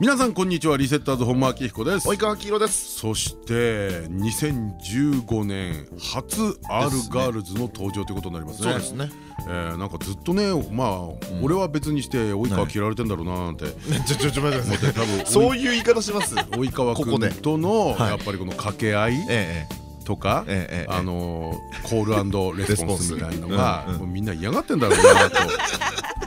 皆さんこんにちは。リセッターズ本間明彦です。及川黄色です。そして2015年初 R ガールズの登場ということになりますね。そうですね。えーなんかずっとねまあ俺は別にして及川嫌われてんだろうななんて。ちょちょちょ待ってそういう言い方します。及川君とのはいやっぱりこの掛け合いえとかあのコールレスポンスみたいのがみんな嫌がってんだろうなと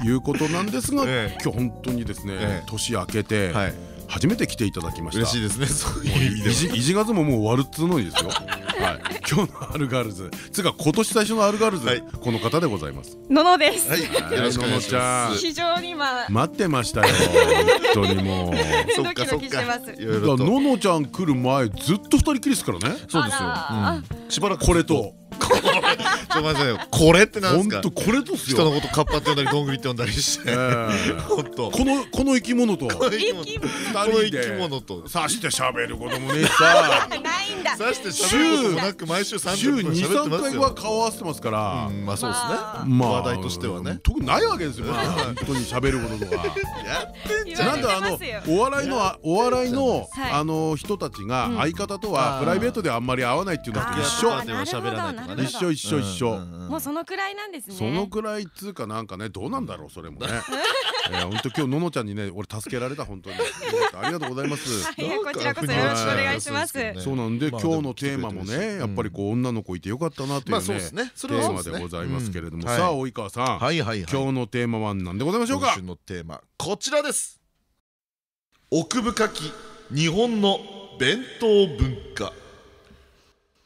いうことなんですが ええ。今日本当にですねええ。年明けてはい。初めて来ていただきました。嬉しいですねそういう意味でいじいじがずももう終わるっつうのにですよ。はい、今日のアルガールズ、つうか今年最初のアルガールズ、はい。この方でございます。ののです。はい。はいよろしくお願いしののちゃん。ます非常に今。待ってましたよ、本当にもう。そっかそっドキドキしてます。かののちゃん来る前ずっと二人きりですからね。そうですよ。しばらくこれと、ちょっと待ってくださいよ。これってなんですか？本当これとっす人のよ。ことカッパって呼んだりどんぐりって呼んだりして。ええ。本当。このこの生き物と。この生き物。と。さして喋ることもねさ。ないんだ。さして喋ることもなく毎週週30分二喋ってます三回はよ顔合わせてますから。うんまあそうですね。まあ。まあ話題としてはね。特にないわけですよ。まあ。本当に喋ることとか。やってんじゃん。なんであのお笑いのあお笑いのはい。あの人たちがうん。相方とはプライベートであんまり会わないっていうのと一緒。パーティーは喋らないとかね。一緒一緒一緒もうそのくらいなんですね。そのくらいっつうかなんかねどうなんだろうそれもね。えー本当今日ののちゃんにね俺助けられた本当に。ありがとうございます。はいこちらこそよろしくお願いします。ね。そうなんでまあ今日のテーマもねやっぱりこう女の子いてよかったなといまあうねそうですね。そテーマでございますけれども。うん。さあはい及川さん。はい。はいはい今日のテーマは何でございましょうか？今週のテーマこちらです。奥深き日本の弁当文化。っ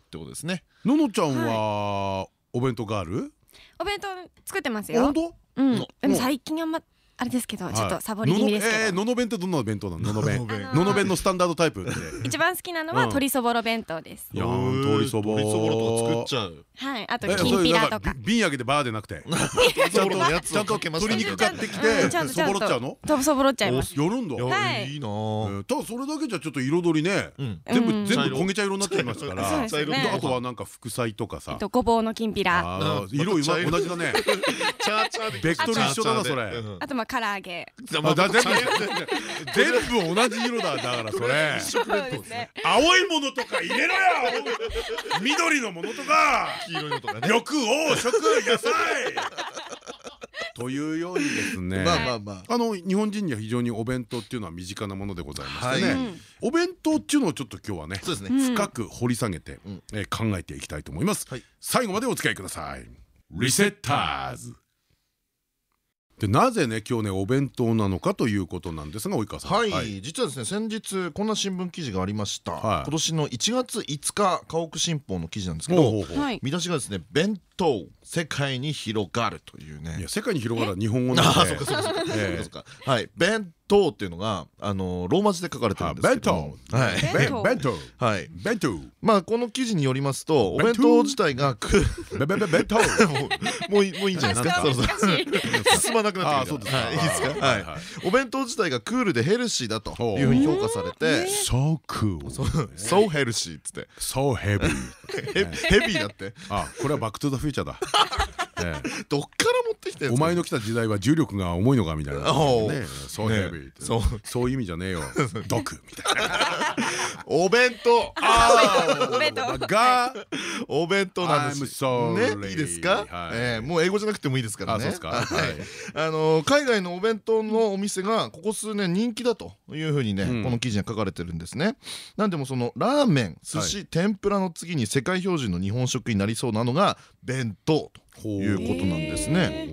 てことですね。ののちゃんはお弁当ガールお弁当作ってますよ本。当？うんの。でも最近あんまあれですけど、ちょっとサボり気味ですけど。ののえーのの弁ってどんな弁当なの？のの弁。のののの弁のスタンダードタイプって。一番好きなのうん。は鶏そぼろ弁当です。いやー鶏そぼ。鶏そぼろとか作っちゃう。はい。あとえきんぴらとか。び瓶開けてバーでなくて。ちゃんとをかけます鶏肉買ってきうん。てちゃんとそぼろっちゃうの？とそぼろっちゃいます。やるんだ。いい。いいなただそれだけじゃちょっと彩りねうん。全部うん全部焦げ茶色になっちゃいましたかそうらですね。あとはなんか副菜とかさ。えっとごぼうのきんぴら。色今同じだね。チャーチャーで。ベクトル一緒だなそれ。うん。あとまあ唐揚げ。あだ全部全部同じ色だだからそれ。そうですね。青いものとか入れろよ緑のものとか。黄色いのとか。ね緑黄色野菜というようにですね。まあまあまあ。あの日本人には非常にお弁当っていうのは身近なものでございましてね、はい。うん。お弁当っていうのをちょっと今日はねそうですね。うん深く掘り下げて、うん。えー考えていきたいと思います、はい。最後までお付き合いください。リセッターズでなぜね今日ねお弁当なのかということなんですが及川さん。はい、実はですね先日こんな新聞記事がありました、はい。今年の1月5日家屋新報の記事なんですけどほうほうほう。はい。見出しがですね弁当世界に広がるといういねや世界に広がるは日本語なので。ああそっかそっかそっか。ええ。そうか。はい。弁当っていうのがあのローマ字で書かれてるんですけど。もはい。弁当。弁当。はい。弁当。まあこの記事によりますとお弁弁当当自体が弁当 もうもういいもういいんじゃないですか？そろそ。進まなくなってきた。ああそうですか。はい。いいですか？ははいお弁当自体がクールでヘルシーだというふうに評価されて So cool So healthy っつって。So heavy ヘヘビーだって。あこれはバックトゥザフューチャーだ。ええどっかお前の来た時代は重力が重いのかみたいなそうそういう意味じゃねえよ。毒みたいなお弁当。お弁当。がお弁当なんです。ねいいですか？はい。えーもう英語じゃなくてもいいですからね。あそうですか？はい。はい。あの海外のお弁当のお店がここ数年人気だというふうにねうん。この記事に書かれてるんですね。なんでもそのラーメン寿司天ぷらの次に世界標準の日本食になりそうなのが弁当ということなんですね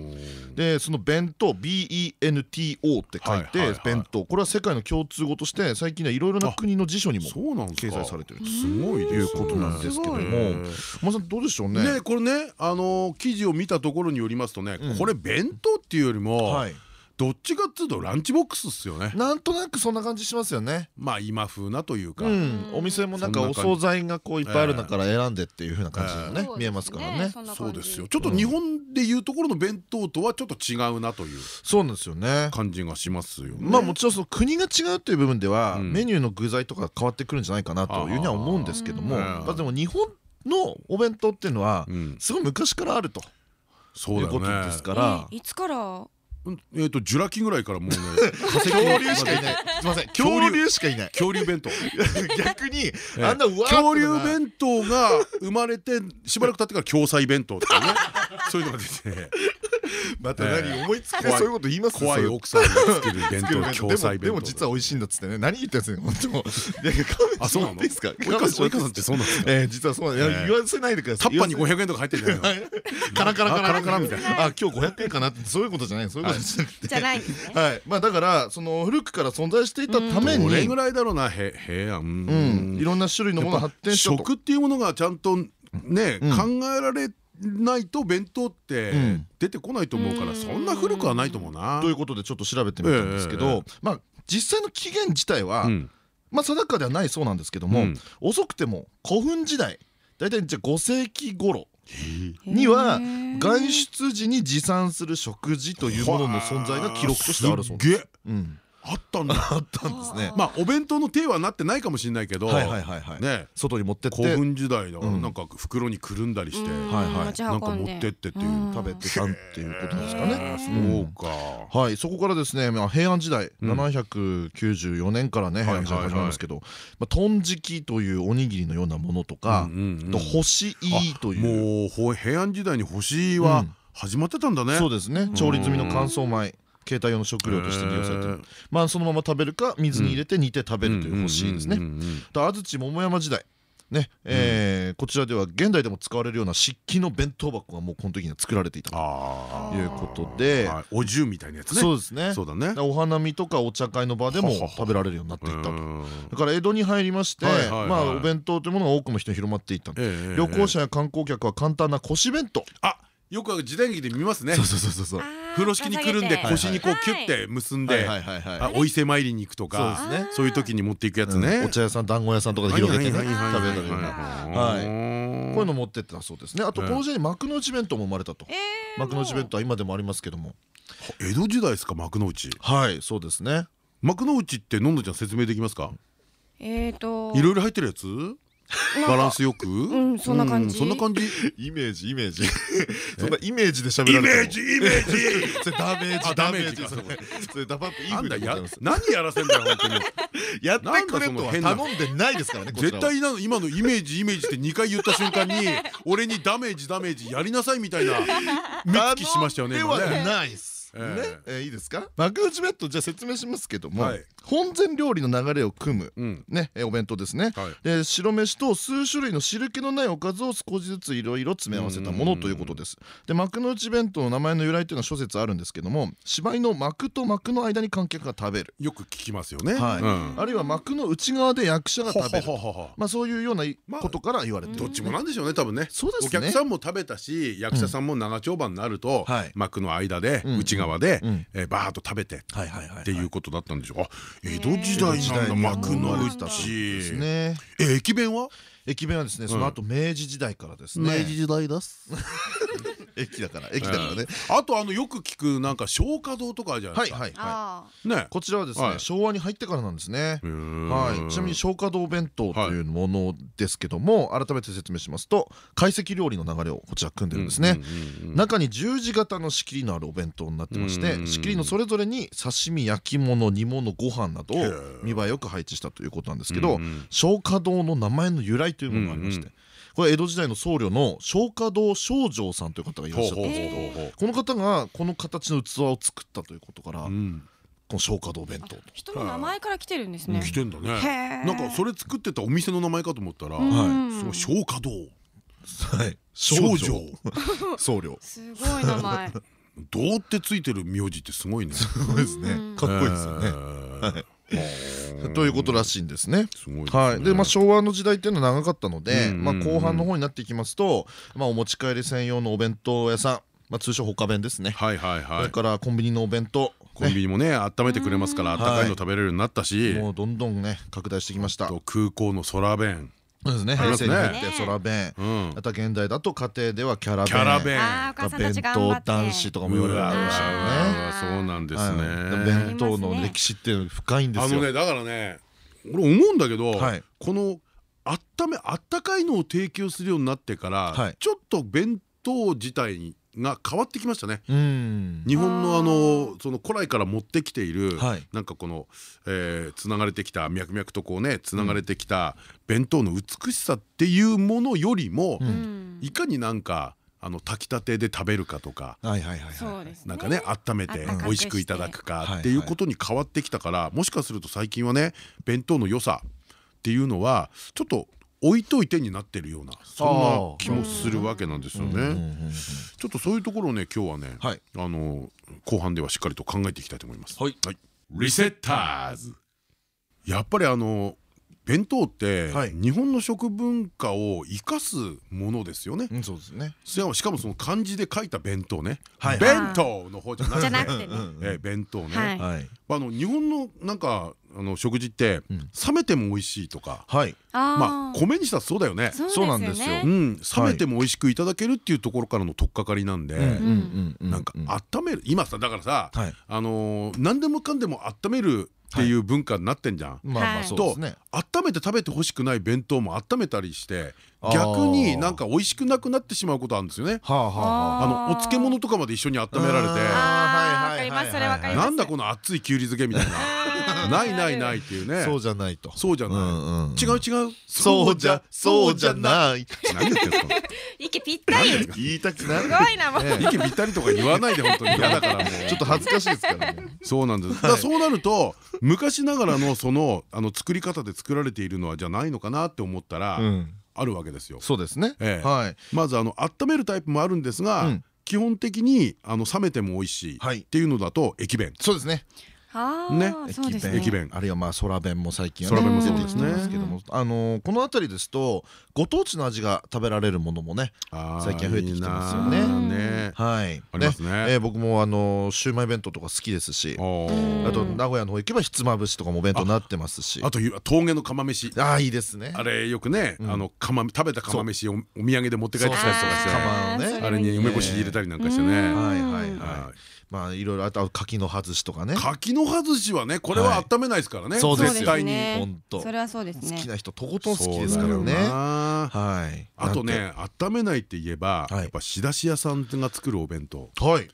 でその弁当 BENTO って書いて弁当。これは世界の共通語として最近ねいろいろな国の辞書にもそうなんですか？掲載されてると。すごいということなんですけどもねまさんどうでしょうね？ねこれねあの記事を見たところによりますとねうん。これ弁当っていうよりもはいどっちかっつうとランチボックスっすよね。なんとなくそんな感じしますよね。まあ今風なというか、うん、お店もなんかお惣菜がこういっぱいある中から選んでっていう風な感じがね。見え。ますからね。そうですよ。ちょっと日本でいうところの弁当とはちょっと違うなというそうなんですよね。感じがしますよね。まあもちろんその国が違うという部分ではうん。メニューの具材とか変わってくるんじゃないかなというには思うんですけどもうん。まあでも日本のお弁当っていうのはうん。すごい昔からあるとそうだよいうことでねすから。えいつから？うんえっとジュラ紀ぐらいからもうね 恐竜しかいない。すいません。恐竜しかいない。恐竜弁当。逆にええ。あんな恐竜弁当が生まれてしばらく経ってから共済弁当っていうね。そういうのが出て。また何ええ。思いつきで怖い。そういうこと言います？怖い奥さんが作る弁当共済弁当。でも実は美味しいんだっつってね。何言ってんすか本当。あそうなの？いいですか？及川さんってそうなんですか？えー実はそう言わせないでください。タッパーに500円とか入ってるじゃないの？カラカラカラあカラカラみたいな。あ今日500円かなってそういうことじゃない。そういうことじゃなくてじゃないんですね。はい。まあだからその古くから存在していたためにどれぐらいだろうなへ平安ううん。いろんな種類のものが発展し食っていうものがちゃんとねうん。考えられないと弁当ってうん。出てこないと思うからそんな古くはないと思うな。ということでちょっと調べてみたんですけどまあ実際の起源自体はうん。まあ定かではないそうなんですけども、うん。遅くても古墳時代大体じゃあ5世紀頃には外出時に持参する食事というものの存在が記録としてあるそうです。うん、あったんだ。あったんですね。まあお弁当の手はなってないかもしれないけどはいはいはいはい。ね。外に持ってって。古墳時代だからうん。なんか袋にくるんだりしてはいはい持ちなんか持ってってっていう。うん。食べてたっていうことですかあね。ーそうか。はい、そこからですね、まあ、平安時代、うん。794年からね平安時代始まりますけど、まあ、豚敷というおにぎりのようなものとか、うんうんうん。あと干しいという。もうほ平安時代に星はうん。始まってたんだね。そうですね。調理済みの乾燥米携帯用の食料として利用されてる。まあそのまま食べるか水に入れて煮て食べるという干しいですね。安土桃山時代ねえーこちらでは現代でも使われるような漆器の弁当箱がもうこの時には作られていたとあいうことであはい。お重みたいなやつね。そうですね。そうだね。お花見とかお茶会の場でも食べられるようになっていったと。うん。だから江戸に入りましてまあお弁当というものが多くの人に広まっていったええ。旅行者や観光客は簡単な腰弁当。あよく時代劇で見ますね。そうそうそうそう風呂敷にくるんで腰にこうキュッはいて結んはいではいはいはい。あお伊勢参りに行くとかそうですね。そういう時に持っていくやつうん。ねお茶屋さん団子屋さんとかで広げてね。食べはいはいはい。はいられるようなはい。こういうの持ってってたそうですね。あとこの時代に幕の内弁当も生まれたと。えー幕の内弁当は今でもありますけども。江戸時代ですか幕の内。はいそうですね。幕の内ってのんのちゃん説明できますか？えーといろいろ入ってるやつ？バランスよく？んそんな感じ。うそんな感じ？イメージイメージ。そんなイメージで喋られイメージ それダメージあダメージダメージ。かそれダバップいいなんだや風でございます。何やらせんだよ本当に。やってくれとは頼んでないですからね絶対なの今のイメージイメージって2回言った瞬間に俺にダメージダメージやりなさいみたいな目つきしましたよねではないっすね。ええ。ーいいですか？幕内弁当じゃあ説明しますけどもはい。本膳料理の流れを組むうん。ねえーお弁当ですね。はい。で白飯と数種類の汁気のないおかずを少しずついろいろ詰め合わせたものということです。で幕の内弁当の名前の由来というのは諸説あるんですけども芝居の幕と幕の間に観客が食べる。よく聞きますよね。はい。うん。あるいは幕の内側で役者が食べる。まあそういうようなまあことから言われてる。どっちもなんでしょうね多分ね。そうですね。お客さんも食べたし役者さんも長丁場になるとはい。幕の間でうん。内側でうん。えーバーッと食べてっていうことだったんでしょうあ江戸時代時なんだ。幕の内。駅弁は？駅弁はですねその後明治時代からですね。時代です。駅だから駅だからね。あとあのよく聞くなんか松花堂とかあるじゃないですか。はいはいはあいね。こちらはですねはい。昭和に入ってからなんですね。は、はい。ちなみに松花堂弁当というものですけども、改めて説明しますと懐石料理の流れをこちら組んでるんですね、中に十字型の仕切りのあるお弁当になってまして仕切りのそれぞれに刺身焼き物煮物ご飯などを見栄えよく配置したということなんですけどうんうん。松花堂の名前の由来というものがありましてうんうこれ江戸時代の僧侶の松花堂正常さんという方がいらっしゃったんですけどこの方がこの形の器を作ったということからこうん。の松花堂弁当と。人の名前から来てるんですね。来てんだね。なんかそれ作ってたお店の名前かと思ったらうん。その松花堂はい。少女。僧侶。すごい名前。堂ってついてる名字ってすごいね。そうですね。かっこいいですよね。ねということらしいんですね。はい、でまあ昭和の時代っていうのは長かったので、まあ後半の方になっていきますと、まあお持ち帰り専用のお弁当屋さん、まあ通称他弁ですね。はいはいそれはいからコンビニのお弁当、コンビニもね温めてくれますからあったかいの食べれるようになったし。もうどんどんね拡大してきました。と空港の空弁そうですね。平成に入って空弁。うん。あとは現代だと家庭ではキャラ弁。キャラ弁。あーお母さんた弁ち頑張当男子とかも言われてましたよねそうなんですはいね弁当の歴史って深いんですよ。あのねだからね俺思うんだけどはい。このあっためあったかいのを提供するようになってからはい。ちょっと弁当自体が変わってきましたね。うん。日本のあのその古来から持ってきているはい。なんかこのえーつながれてきた脈々とこうねつながれてきた弁当の美しさっていうものよりもうん。うんいかになんかあの炊きたてで食べるかとかはいはいはいはいそうですなんかね温めてあったかくして。美味しくいただくかはい。っていうことに変わってきたからもしかすると最近はね弁当の良さっていうのはちょっと置いといてになってるようなそんな気もするわけなんですよね。んちょっとそういうところをね今日はねはいあの後半ではしっかりと考えていきたいと思います。はい。リセッターズ。やっぱりあの弁当ってはい。日本の食文化を生かすものですよね。うんそうですね。しかもしかもその漢字で書いた弁当ね。はい。弁当の方じゃなくて。えー弁当ね。はい。はいあの日本のなんかあの食事ってうん。冷めても美味しいとか、はい。まあ米にしたらそうだよね。そうなんですよね。うん、冷めても美味しくいただけるっていうところからの取っかかりなんで、うんうんうん。なんか温める。今さだからさ、はい。あのー何でもかんでも温めるっていう文化になってんじゃん。まあまあそうですね。温めて食べてほしくない弁当も温めたりして逆になんか美味しくなくなってしまうことあるんですよね。はあはあはああ。のお漬物とかまで一緒に温められて。あーわかりはい。はいはいはいますそれわかります。なんだこの熱いきゅうり漬けみたいな ないないないっていうね。そうじゃないと。そうじゃない。違う違う。そうじゃそうじゃいない。何言ってんすか？息ぴったり。す言いたくなる。ごいなもう。ね息ぴったりとか言わないで本当に。嫌だからもう。ちょっと恥ずかしいですからね。そうなんです。そうなると昔ながらのそのあの作り方で作られているのはじゃないのかなって思ったらうん。あるわけですよ。そうですね。ええ。はい。まずあの温めるタイプもあるんですが、うん。基本的にあの冷めても美味しいはい。っていうのだと駅弁。そうですね。あね。駅弁。あるいはまあ空弁も最近はね空弁もそうですね出てきてますけども。あのーこの辺りですとご当地の味が食べられるものもね最近増えてきてますよね。いいなー。ね。はい。ありますね。えー僕もあのーシウマイ弁当とか好きですしあと名古屋の方行けばひつまぶしとかもお弁当になってますし。あと峠の釜飯。ああいいですね。あれよくね、うん。あの釜食べた釜飯をお土産で持って帰ってきたりとかして。あれに梅干し入れたりなんかしてね。はいはいはい。はい。まあいろいろあと柿の外しとかね。柿の外しはねこれは温めないですからね、そうですよ。絶対に。それはそうですね。好きな人とことん好きですからね。はい。あとね温めないって言えば、はい。やっぱ仕出し屋さんが作るお弁当。はい。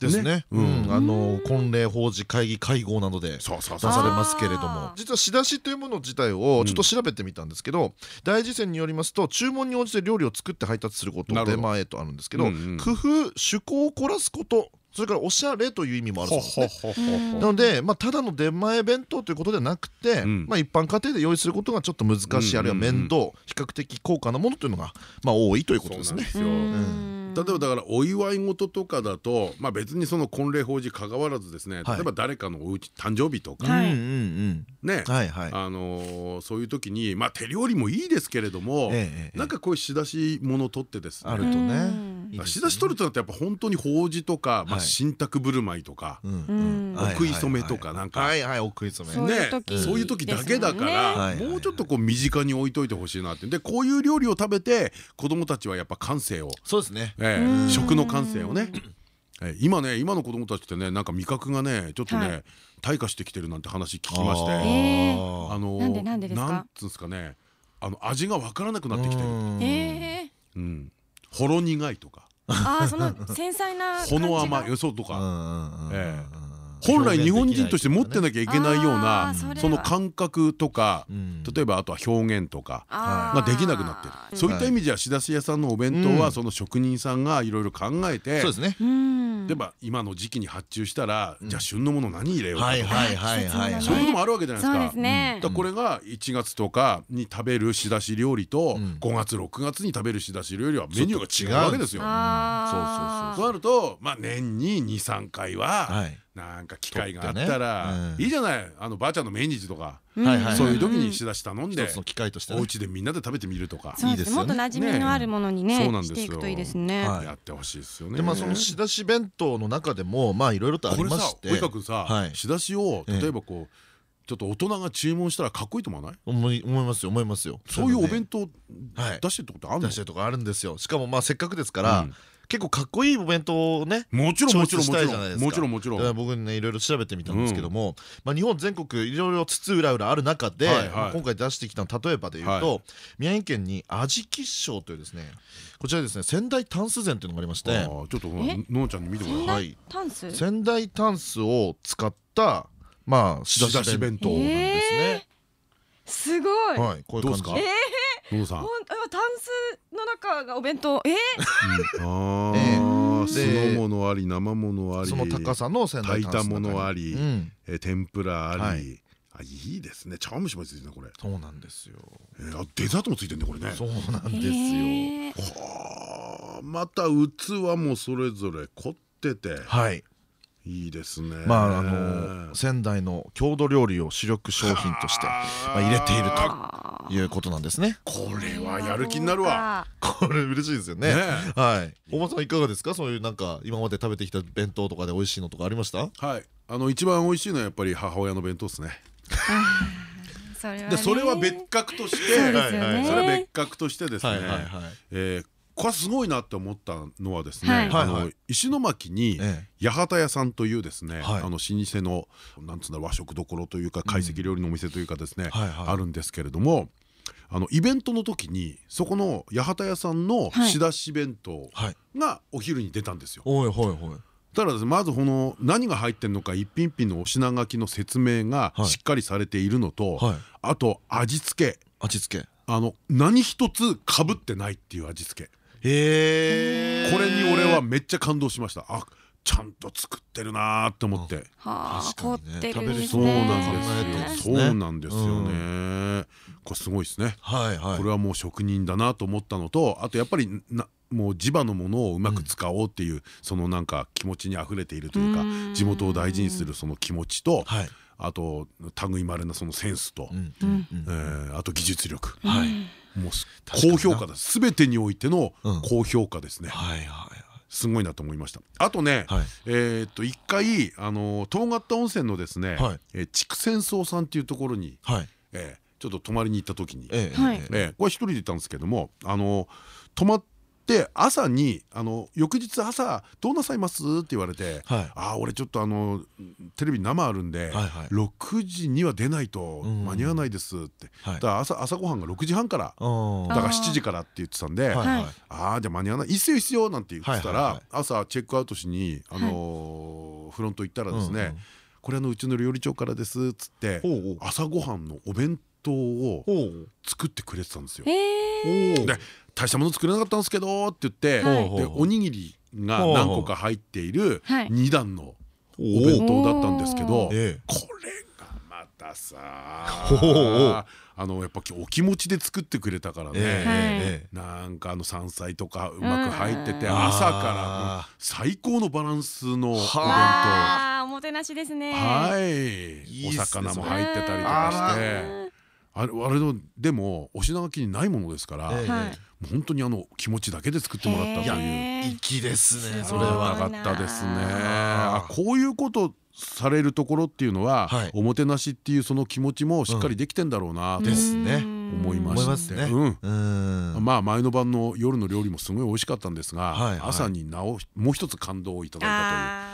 ですね。ううん。ん。あの婚礼法事会議会合などでそうそうそう出されますけれどあもー。実は仕出しというもの自体をちょっと調べてみたんですけど大辞典によりますと注文に応じて料理を作って配達することなるほど。出前とあるんですけど工夫趣向を凝らすことそれからおしゃれという意味もあるそうですね。なので、まあ、ただの出前弁当ということではなくて、うん。まあ、一般家庭で用意することがちょっと難しい、うんあるいは面倒比較的高価なものというのが、まあ、多いということですね。そうなんですよ。うん。例えばだからお祝い事とかだと、まあ、別にその婚礼法事かかわらずですね、はい。例えば誰かのおうち誕生日とか、はい。ね、うん、はいはい。あのーそういう時にまあ手料理もいいですけれども、ええええ。なんかこういう仕出し物を取ってですね。あるとね仕出し取るとなってやっぱ本当に法事とか、まあ、はい。新宅振る舞いとか、うん。うん。はいお食い初めとかなんか。はいはいお食い初めそうね。いう時ね、そういう時だけだから、もんねもうちょっとこう身近に置いといてほしいなって。でこういう料理を食べて子供たちはやっぱ感性を、そうですね。食の感性をね、ええ今ね今の子供たちってねなんか味覚がねちょっとね、はい。退化してきてるなんて話聞きまして。あのなんでなんでですか？なんつうんですかね。あの味が分からなくなってきてる、うん。ええ。うん、ほろ苦いとか。ああその繊細な感じほがの甘いよそうとうんか本来日本人として持ってなきゃいけないようなその感覚とかうん。例えばあとは表現とかができなくなってる。そういった意味じゃ仕出し屋さんのお弁当うん。はその職人さんがいろいろ考えてそうですね。うん例えば今の時期に発注したらじゃあ旬のもの何入れようか。はいとかはいはいはいはい。そういうこともあるわけじゃないですか。だこれが1月とかに食べる仕出し料理とうん。5月6月に食べる仕出し料理はメニューが違うわけですよ。あそうなるとまあ年に23回ははい。なんか機会があったらいいじゃない。あのばあちゃんの命日とかそういう時に仕出し頼んで機会としてお家でみんなで食べてみるとか。いいですもっと馴染みのあるものにねしていくといいですね。やってほしいですよね。でまあその仕出し弁当の中でもまあいろいろとありまして。これさ及川君さ仕出しを例えばこうちょっと大人が注文したらかっこいいと思わない？思い思いますよ。思いますよ。そういうお弁当出してるとこってあるの？出してるとこあるんですよ。しかもまあせっかくですから結構かっこいいお弁当をねもちろんもちろんもちろんもちろんもちろん僕ねいろいろ調べてみたんですけどもまあ日本全国いろいろ津々浦々ある中で今回出してきた例えばで言うと宮城県に味吉祥というですねこちらですね仙台タンス膳というのがありましてちょっとののちゃんに見てもらい仙台タンスを使ったまあ仕出し弁当なんですね。すごい。はい、こういう感じ。ええ。野さん。タンスの中がお弁当。え え。ああ。酢の物あり生物あり。その高さの仙台炊いたものあり。え天ぷらあり。あいいですね。茶碗蒸しもついてるこれ。そうなんですよ。えあデザートもついてるねこれね。そうなんですよ。はあ。また器もそれぞれ凝ってて。はい。いいですね。まああの仙台の郷土料理を主力商品としてまあ入れているということなんですね。これはやる気になるわ。これ嬉しいですよね。はい。大場さんいかがですか？そういうなんか今まで食べてきた弁当とかで美味しいのとかありました？はい。あの一番美味しいのはやっぱり母親の弁当ですね。でそれは別格として、それは別格としてですね。えこれすごいなって思ったのはですね石巻に八幡屋さんというですねあの老舗のなんつうんだ和食どころというか懐石料理のお店というかですねあるんですけれどもあのイベントの時にそこの八幡屋さんの仕出し弁当がお昼に出たんですよ。ただまずこの何が入ってるのか一品一品のお品書きの説明がしっかりされているのとあと味付け。味付け。あの何一つかぶってないっていう味付けへえこれに俺はめっちゃ感動しました。あちゃんと作ってるなと思って。確かにね。食べれそうなんですよそうなんですよね。これすごいですね。これはもう職人だなと思ったのとあとやっぱりなもう地場のものをうまく使おうっていうそのなんか気持ちにあふれているというか地元を大事にするその気持ちとあと類まれなそのセンスとあと技術力もう高評価です全てにおいての高評価ですね。すごいなと思いました。あとねえっと一回あの東方温泉のですね筑前荘さんっていうところにちょっと泊まりに行った時にこれ一人で行ったんですけどもあの泊まってで朝にあの翌日朝「どうなさいます?」って言われて「ああ俺ちょっとあのテレビ生あるんで6時には出ないと間に合わないです」って。だから朝朝ごはんが6時半から。だから7時からって言ってたんで「ああじゃあ間に合わない。いいっすよいいっすよ」なんて言ってたら朝チェックアウトしにあのフロント行ったらですね「これあのうちの料理長からです」っつって朝ごはんのお弁当を作ってくれてたんですよ。で大したもの作れなかったんですけどって言ってでおにぎりが何個か入っている2段のお弁当だったんですけどこれがまたさあのやっぱお気持ちで作ってくれたからね。なんかあの山菜とかうまく入ってて朝から最高のバランスのお弁当。おもてなしですね。はい。お魚も入ってたりとかしてあれのでもお品書きにないものですから本当にあの気持ちだけで作ってもらったという。粋ですねそれはなかったですね。あ。こういうことされるところっていうのはおもてなしっていうその気持ちもしっかりできてんだろうなとですね。思いましてまあ前の晩の夜の料理もすごい美味しかったんですが朝になおもう一つ感動をいただいたという。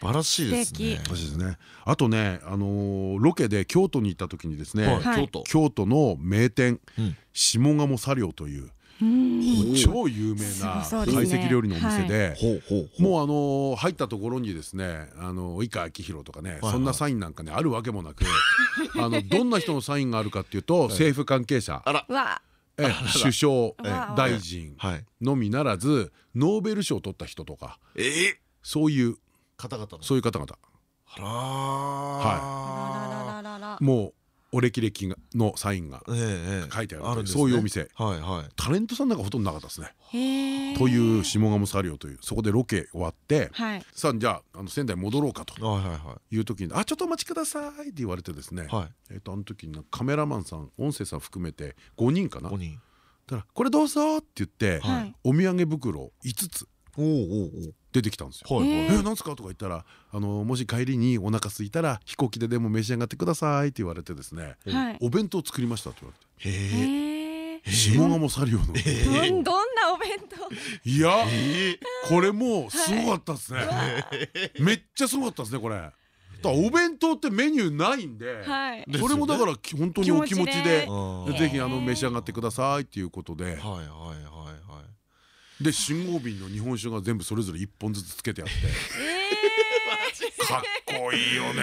素晴らしいですね。あとね、あのロケで京都に行った時にですね、京都。の名店下鴨茶寮という超有名な懐石料理のお店でもうあの入ったところにですねあの及川明宏とかねそんなサインなんかねあるわけもなく あのどんな人のサインがあるかっていうと政府関係者首相大臣のみならずノーベル賞を取った人とかそういう方々そういう方々。はい。もうお歴々がのサインがええ書いてあるそういうお店。はいはい。タレントさんなんかほとんどなかったですね。へえという下鴨サリオというそこでロケ終わってはい。さあじゃああの仙台戻ろうかとはいはいはい。う時に「あちょっとお待ちください」って言われてですね、いはい。えっとあの時にカメラマンさん音声さん含めて5人かな。五人。だから「これどうぞ」って言って、はい。お土産袋5つ。おおお出てきたんですよ。ええなんすか？とか言ったらあのもし帰りにお腹空いたら飛行機ででも召し上がってくださいって言われてですね、はい。お弁当作りましたって言われへえへえて下鴨サリオの、どんどんなお弁当？いやえこれもうすごかったですね、めっちゃすごかったですねこれ。だお弁当ってメニューないんで、はい。でそれもだからき本当にお気持ちでぜひあの召し上がってくださいっていうことで。はいはいはいはいで信号瓶の日本酒が全部それぞれ1本ずつつけてあって。かっこいいよね。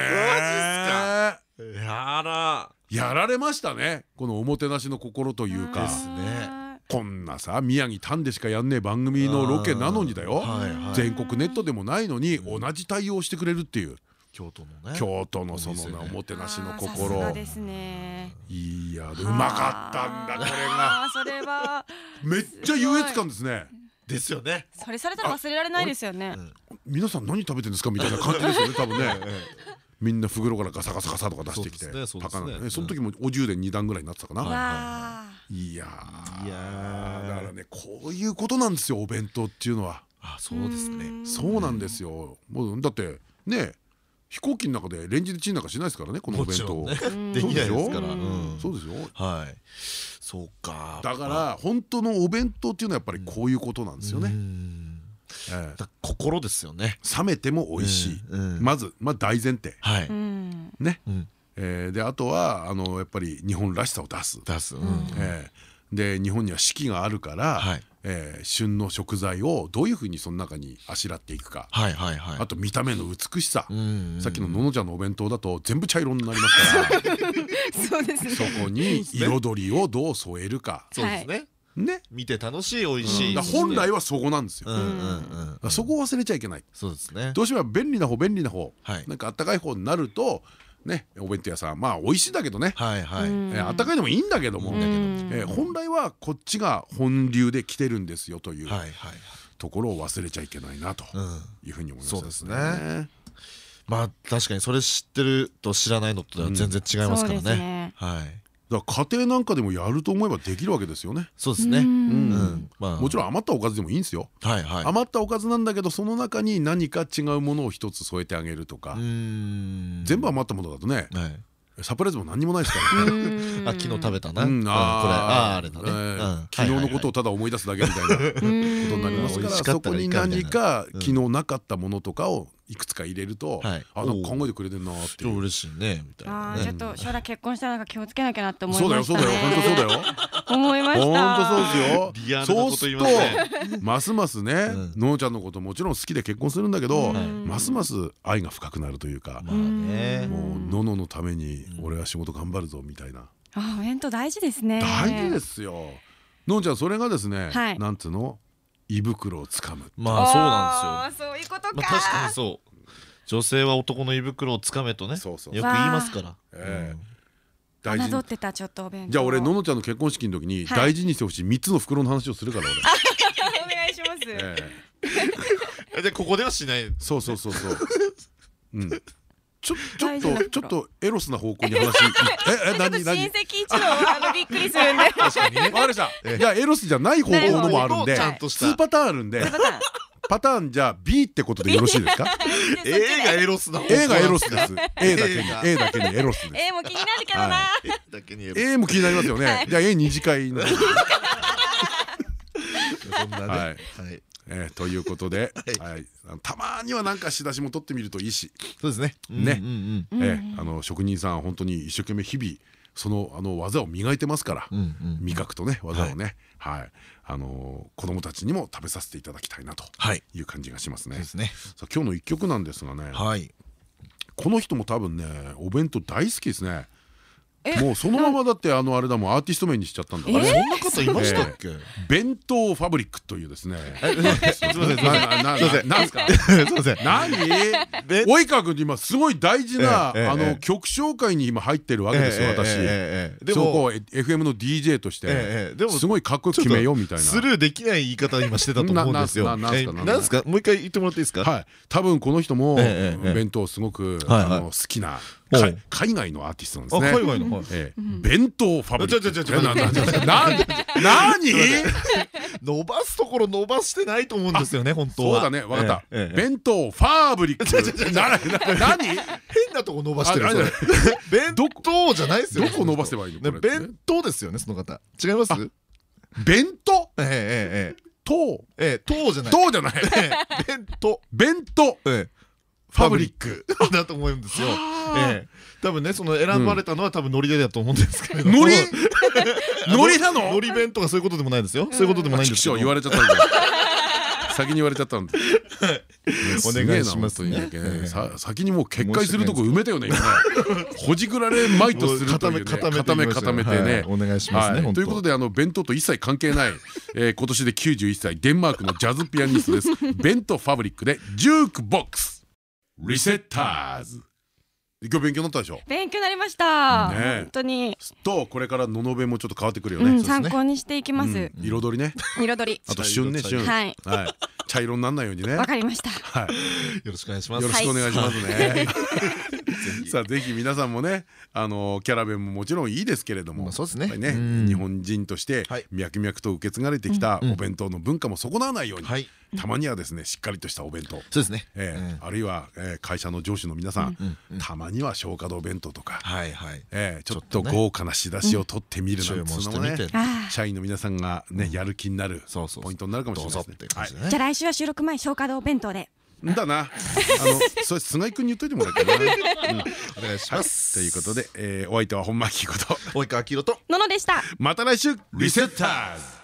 やら。やられましたね。このおもてなしの心というか。ですね。こんなさ宮城丹でしかやんねえ番組のロケなのにだよ。はいはい。全国ネットでもないのに同じ対応してくれるっていう。京都のね。京都のそのおもてなしの心。がですね。いやうまかったんだこれが。あーそれは。めっちゃ優越感ですねですよね。それされたら忘れられないですよね。皆さん何食べてんですかみたいな感じですよね多分ね。みんな袋からガサガサガサとか出してきて高菜。ねその時もお充電2段ぐらいになってたかわなあいやー。いやー。だからねこういうことなんですよお弁当っていうのは。あそうですね。そうなんですよ。もうだってね飛行機の中でレンジでチンなんかしないですからねこのおも弁当ね。ん。できないですから。うんうん。そうですよはいそうか。だから本当のお弁当っていうのはやっぱりこういうことなんですようね心ですよね。冷めても美味しい。まずまあ大前提。ね。であとはあのやっぱり日本らしさを出す。出す。で日本には四季があるから、はいえー旬の食材をどういうふうにその中にあしらっていくか、はいはいはい。あと見た目の美しさ、うんさっきのののちゃんのお弁当だと全部茶色になりますから。そうですね。そこに彩りをどう添えるか。そうですね。ね、見て楽しい美味しい本来はそこなんですよ、うんうんだうん。からそこを忘れちゃいけない。そうですね。どうしても便利な方便利な方、はい。なんかあったかい方になるとねお弁当屋さん。まあ美味しいだけどね、あったかいのもいいんだけども、うん。えー本来はこっちが本流で来てるんですよというところを忘れちゃいけないなとうん。いうふうに思いますそうですね。まあ確かにそれ知ってると知らないのとでは全然違いますからね。はいだから家庭なんかでもやると思えばできるわけですよね。そうですね。うん。うん。まあ。もちろん余ったおかずでもいいんですよ。はいはい。余ったおかずなんだけどその中に何か違うものを一つ添えてあげるとか、うん。全部余ったものだとねはい。サプライズも何にもないですから。ね。うんあ昨日食べたな。ううんんこれ。あーあれだね。昨日のことをただ思い出すだけみたいなことになりますからそこに何かうん。昨日なかったものとかをいくつか入れるとはい。あなんか考えてくれてんなーって嬉しいねみたいあなね。ーちょっと将来結婚したらなんか気をつけなきゃなって思いそうだよましたねそうだよ本当そうだよ。思いました。本当そうですよ。そうするとますますね、うん。ののちゃんのこともちろん好きで結婚するんだけど、うんますます愛が深くなるというか、もうのののために俺は仕事頑張るぞみたいな、あお弁当大事ですね。大事ですよ。ののちゃんそれがですね、はい。なんつうの？胃袋をつかむ。まあそうなんですよ。そういうことか。まあ確かにそう。女性は男の胃袋をつかめとねよくそうそう。言いますから。ええ。大事侮ってたちょっとお弁当。じゃあ俺ののちゃんの結婚式の時にはい。大事にしてほしい3つの袋の話をするから俺、お願いします。ええ。でここではしない。そうそうそうそう。うん。ちょちょっとちょっとエロスな方向に話いええ何 何？戚一同あのびっくりするんで。確かにね。わかりました。じゃあエロスじゃない方向のもあるんで。ちゃんとした。2パターン。あるんでパターンじゃあ B ってことでよろしいですか？A がエロスな A がエロスです。A だけに A だけにエロスです。A も気になるけどな、はス。A も気になりますよね。じゃあ A 二次会の。そんなね。はい。はいえーということで はい。たまにはなんか仕出しも取ってみるといいし。そうですね。えーあの職人さん本当に一生懸命日々そのあの技を磨いてますから味覚とね技をね。はい。あの子供たちにも食べさせていただきたいなとはい。いう感じがしますね。そうですね。さあ今日の一曲なんですがね。はい。この人も多分ねお弁当大好きですねもうそのままだってあのあれだもんアーティスト名にしちゃったんだからそんな方いましたっけ？弁当ファブリックというですね。すいませんすいませんななすいません。なんすか？すいません。何？弁及川君今すごい大事なあの曲紹介に今入ってるわけですよ私。でも FM の DJ としてすごいかっこよく決めようみたいな。スルーできない言い方今してたと思うんですよ。なななんすか？もう一回言ってもらっていいですか？はい。多分この人も弁当すごく好きな海外のアーティストなんですあね海外の弁当ファブリック。ちょちょちょちょえなななな何伸ばすところ伸ばしてないと思うんですよね本当はそうだねわかった弁当ファーブリックなな何変なとこ伸ばしてる弁当じゃないですよどこ伸ばせばいいのねこれ弁当ですよねその方違います弁当ええええええ当ええ当じゃない当じゃないええ弁当弁当ええファブリック。だと思うんですよ。はあ。ええ。多分ねその選ばれたのは多分ノリでだと思うんですけれども。ノリノリなの？ノリ弁とかそういうことでもないですよ。そういうことでもないんですけど。言われちゃったんだ。先に言われちゃったんだお願いしますさ先にもう決壊するとこ埋めたよね。ほじくられまいとするというね。固め固め固めてね。お願いしますねということであの弁当と一切関係ないえー今年で91歳デンマークのジャズピアニストです。弁当ファブリックでジュークボックスリセッターズ。今日勉強になったでしょ？勉強になりました。本当に、とこれからののべもちょっと変わってくるよね。うん、参考にしていきます。うん彩りね。彩り。あと旬ね旬。はい。はい。茶色にならないようにね。わかりました。はい。よろしくお願いします。よろしくお願いしますね。さあぜひ皆さんもねあのキャラ弁ももちろんいいですけれどもまあそうですね。やっぱりうん。日本人としてはい。脈々と受け継がれてきたうん。お弁当の文化も損なわないようにはいたまにはですねしっかりとしたお弁当。そうですね。あるいはえー会社の上司の皆さんたまには消化堂弁当とかはいはい。ええちょっと豪華な仕出しを取ってみるなんつうのもね社員の皆さんがねやる気になるそうそうそう。ポイントになるかもしれないじゃあ来週は収録前消化堂弁当で。だな。あのそれ菅井君に言っといてもらえたらお願いしはい、ますということで、えーお相手は本間明子と。及川明宏と。ののでした。また来週。リセッターズ